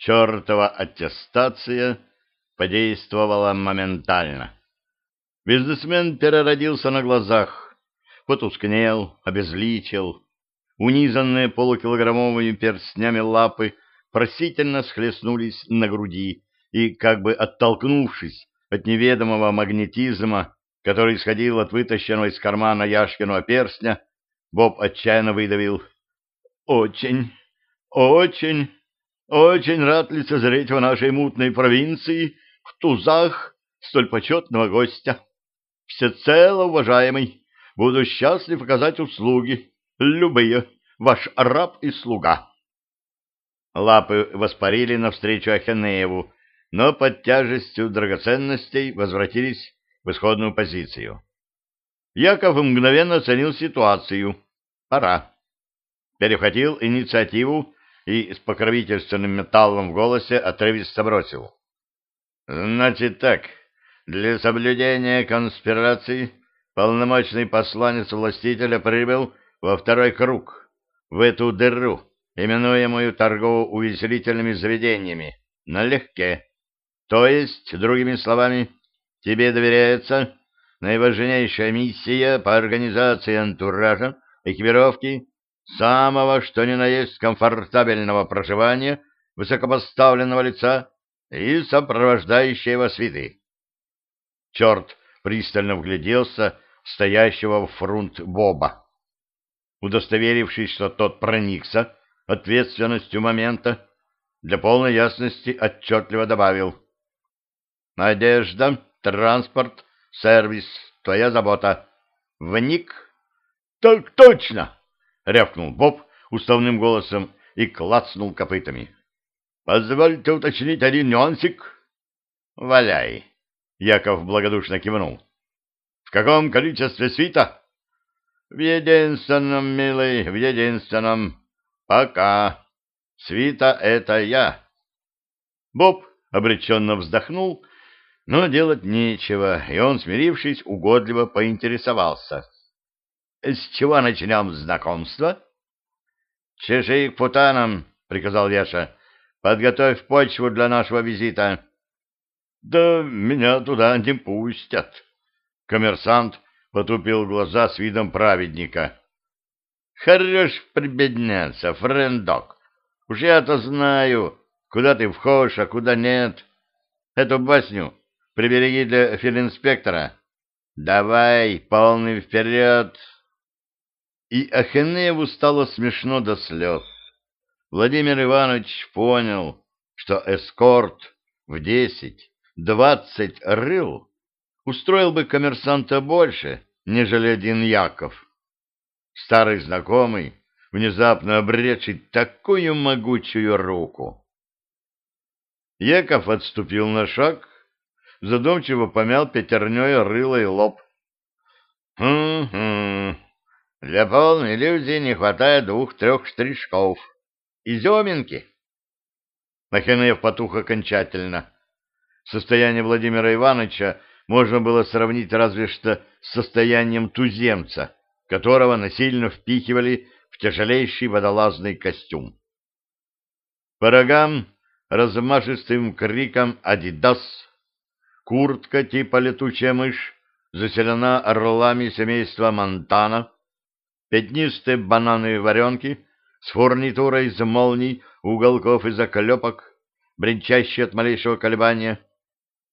Чертова аттестация подействовала моментально. Бизнесмен переродился на глазах, потускнел, обезличил. Унизанные полукилограммовыми перстнями лапы просительно схлестнулись на груди и, как бы оттолкнувшись от неведомого магнетизма, который исходил от вытащенного из кармана Яшкиного перстня, Боб отчаянно выдавил «Очень, очень, очень рад лицезреть в нашей мутной провинции в тузах столь почетного гостя. Всецело уважаемый, буду счастлив оказать услуги, любые, ваш раб и слуга». Лапы воспарили навстречу Ахенееву, но под тяжестью драгоценностей возвратились в исходную позицию. Яков мгновенно оценил ситуацию. Пора. Перехватил инициативу и с покровительственным металлом в голосе отрывисто бросил. Значит так, для соблюдения конспирации полномочный посланец властителя прибыл во второй круг, в эту дыру, именуемую торгово-увеселительными заведениями, налегке. То есть, другими словами, тебе доверяется наиважнейшая миссия по организации антуража, экипировки, самого что ни на есть комфортабельного проживания высокопоставленного лица и сопровождающей его свиты. Черт пристально вгляделся в стоящего в фрунт Боба. Удостоверившись, что тот проникся ответственностью момента, для полной ясности отчетливо добавил. «Одежда, транспорт, сервис, твоя забота. Вник?» «Так точно!» — рявкнул Боб уставным голосом и клацнул копытами. Позвольте уточнить один нюансик. Валяй. Яков благодушно кивнул. В каком количестве свита? В единственном, милый, в единственном. Пока. Свита — это я. Боб обреченно вздохнул, но делать нечего, и он, смирившись, угодливо поинтересовался. — С чего начнем знакомство? — Чеши к путанам, — приказал Яша. Подготовь почву для нашего визита. — Да меня туда не пустят. Коммерсант потупил глаза с видом праведника. — Хорош прибедняться, френдок. Уж я-то знаю, куда ты входишь, а куда нет. Эту басню прибереги для филинспектора. Давай, полный вперед. И Ахенееву стало смешно до слез. Владимир Иванович понял, что эскорт в десять-двадцать рыл устроил бы коммерсанта больше, нежели один Яков. Старый знакомый, внезапно обретший такую могучую руку. Яков отступил на шаг, задумчиво помял пятерней рыло и лоб. «Хм-хм, для полной иллюзии не хватает двух-трех штришков». Изюминки. Махенеев потух окончательно. Состояние Владимира Ивановича можно было сравнить разве что с состоянием туземца, которого насильно впихивали в тяжелейший водолазный костюм. По рогам размашистым криком «Адидас!» Куртка типа летучая мышь заселена орлами семейства Монтана, пятнистые бананы-варенки с фурнитурой из молний, уголков и заклепок, бренчащие от малейшего колебания,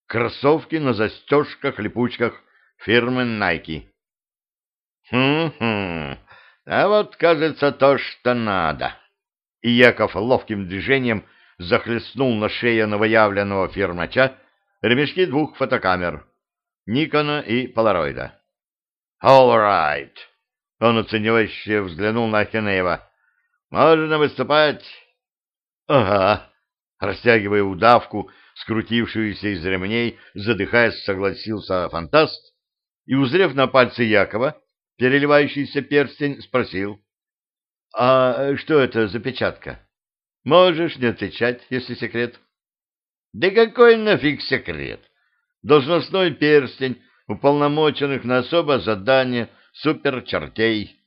кроссовки на застежках-липучках фирмы Nike. «Хм-хм, а вот, кажется, то, что надо». И Яков ловким движением захлестнул на шее новоявленного фирмача ремешки двух фотокамер — Никона и Полароида. «All right!» — он оценивающе взглянул на Ахенеева. Можно выступать. Ага. Растягивая удавку, скрутившуюся из ремней, задыхаясь, согласился фантаст и, узрев на пальце Якова переливающийся перстень, спросил. — А что это за печатка? Можешь не отвечать, если секрет. — Да какой нафиг секрет? Должностной перстень уполномоченных на особое задание суперчертей.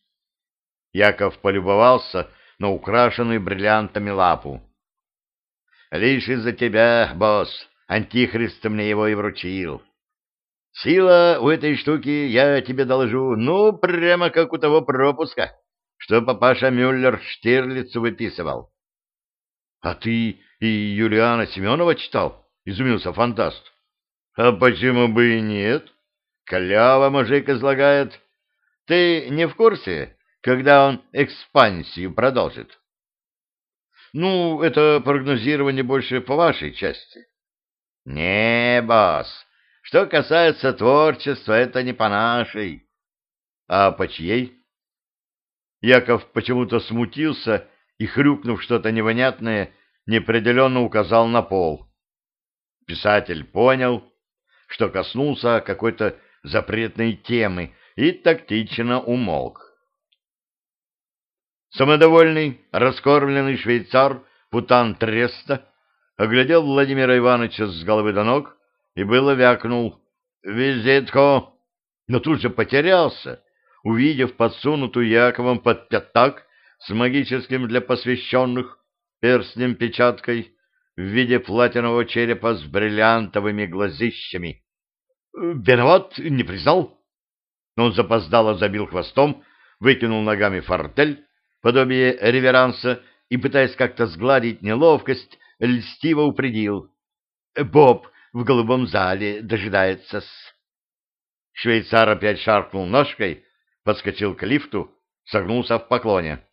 Яков полюбовался на украшенную бриллиантами лапу. Лишь из-за тебя, босс, антихрист мне его и вручил. Сила у этой штуки, я тебе доложу, ну, прямо как у того пропуска, что папаша Мюллер Штирлицу выписывал. — А ты и Юлиана Семенова читал? — изумился фантаст. — А почему бы и нет? Кляво мужик излагает. Ты не в курсе, когда он экспансию продолжит? — Ну, это прогнозирование больше по вашей части. — Не, босс, что касается творчества, это не по нашей. — А по чьей? Яков почему-то смутился и, хрюкнув что-то невонятное, неопределенно указал на пол. Писатель понял, что коснулся какой-то запретной темы и тактично умолк. Самодовольный, раскормленный швейцар Путан Треста оглядел Владимира Ивановича с головы до ног и было вякнул «Визитко!», но тут же потерялся, увидев подсунутую Яковом под пятак с магическим для посвященных перстнем-печаткой в виде платинового черепа с бриллиантовыми глазищами. «Виноват, не признал?» Он запоздало забил хвостом, выкинул ногами фортель, подобие реверанса, и, пытаясь как-то сгладить неловкость, льстиво упредил. «Боб в голубом зале дожидается-с». Швейцар опять шаркнул ножкой, подскочил к лифту, согнулся в поклоне.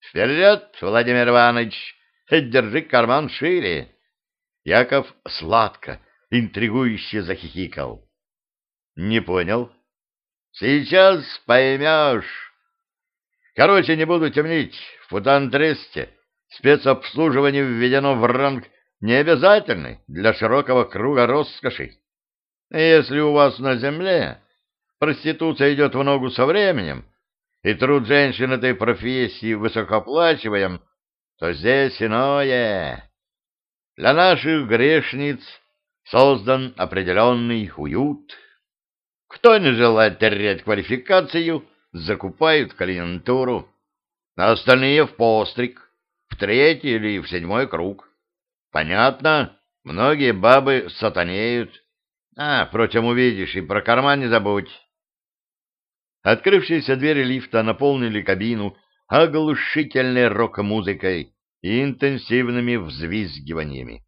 «Вперед, Владимир Иванович! Держи карман шире!» Яков сладко, интригующе захихикал. «Не понял?» «Сейчас поймешь!» «Короче, не буду темнить. В Футантресте спецобслуживание введено в ранг необязательный для широкого круга роскоши. Если у вас на земле проституция идет в ногу со временем, и труд женщин этой профессии высокооплачиваем, то здесь иное. Для наших грешниц создан определенный уют. Кто не желает терять квалификацию, закупают клиентуру, а остальные в постриг, в третий или в седьмой круг. Понятно, многие бабы сатанеют. А, впрочем, увидишь, и про карман не забудь. Открывшиеся двери лифта наполнили кабину оглушительной рок-музыкой и интенсивными взвизгиваниями.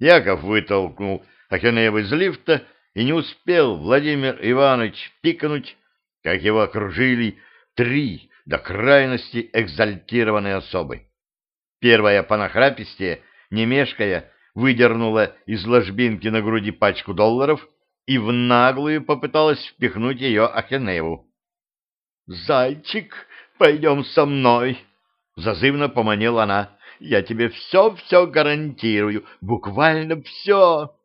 Яков вытолкнул Ахенеева из лифта, и не успел Владимир Иванович пикнуть, как его окружили три до крайности экзальтированные особы. Первая по нахраписте, не мешкая, выдернула из ложбинки на груди пачку долларов и в наглую попыталась впихнуть ее Ахенееву. «Зайчик, пойдем со мной!» — зазывно поманила она. «Я тебе все-все гарантирую, буквально все!»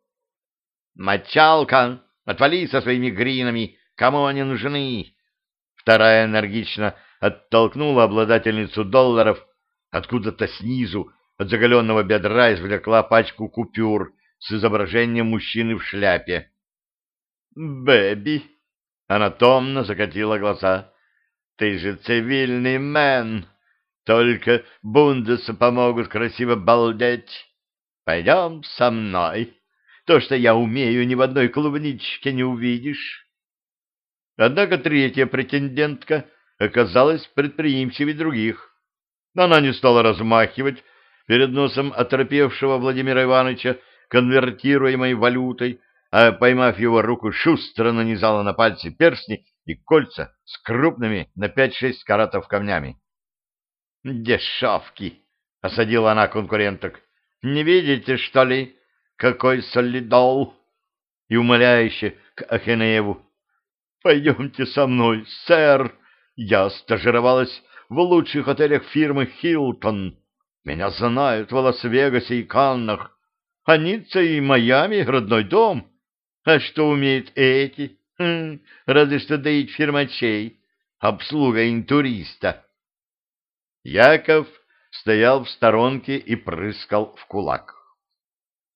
«Мочалка, отвали со своими гринами, кому они нужны?» Вторая энергично оттолкнула обладательницу долларов откуда-то снизу, от заголенного бедра извлекла пачку купюр с изображением мужчины в шляпе. «Бэби!» — она томно закатила глаза. Ты же цивильный мэн. Только бундесы помогут красиво балдеть. Пойдем со мной. То, что я умею, ни в одной клубничке не увидишь. Однако третья претендентка оказалась предприимчивее других. Она не стала размахивать перед носом оторопевшего Владимира Ивановича конвертируемой валютой, а, поймав его руку, шустро нанизала на пальцы перстни и кольца с крупными на пять-шесть каратов камнями. «Дешевки!» — осадила она конкуренток. «Не видите, что ли, какой солидол?» И умоляюще к Ахенееву. «Пойдемте со мной, сэр. Я стажировалась в лучших отелях фирмы «Хилтон». Меня знают в Лас-Вегасе и Каннах. А Ницца и Майами — родной дом. А что умеют эти?» Хм, разве что доить фермачей, обслуга интуриста. Яков стоял в сторонке и прыскал в кулак.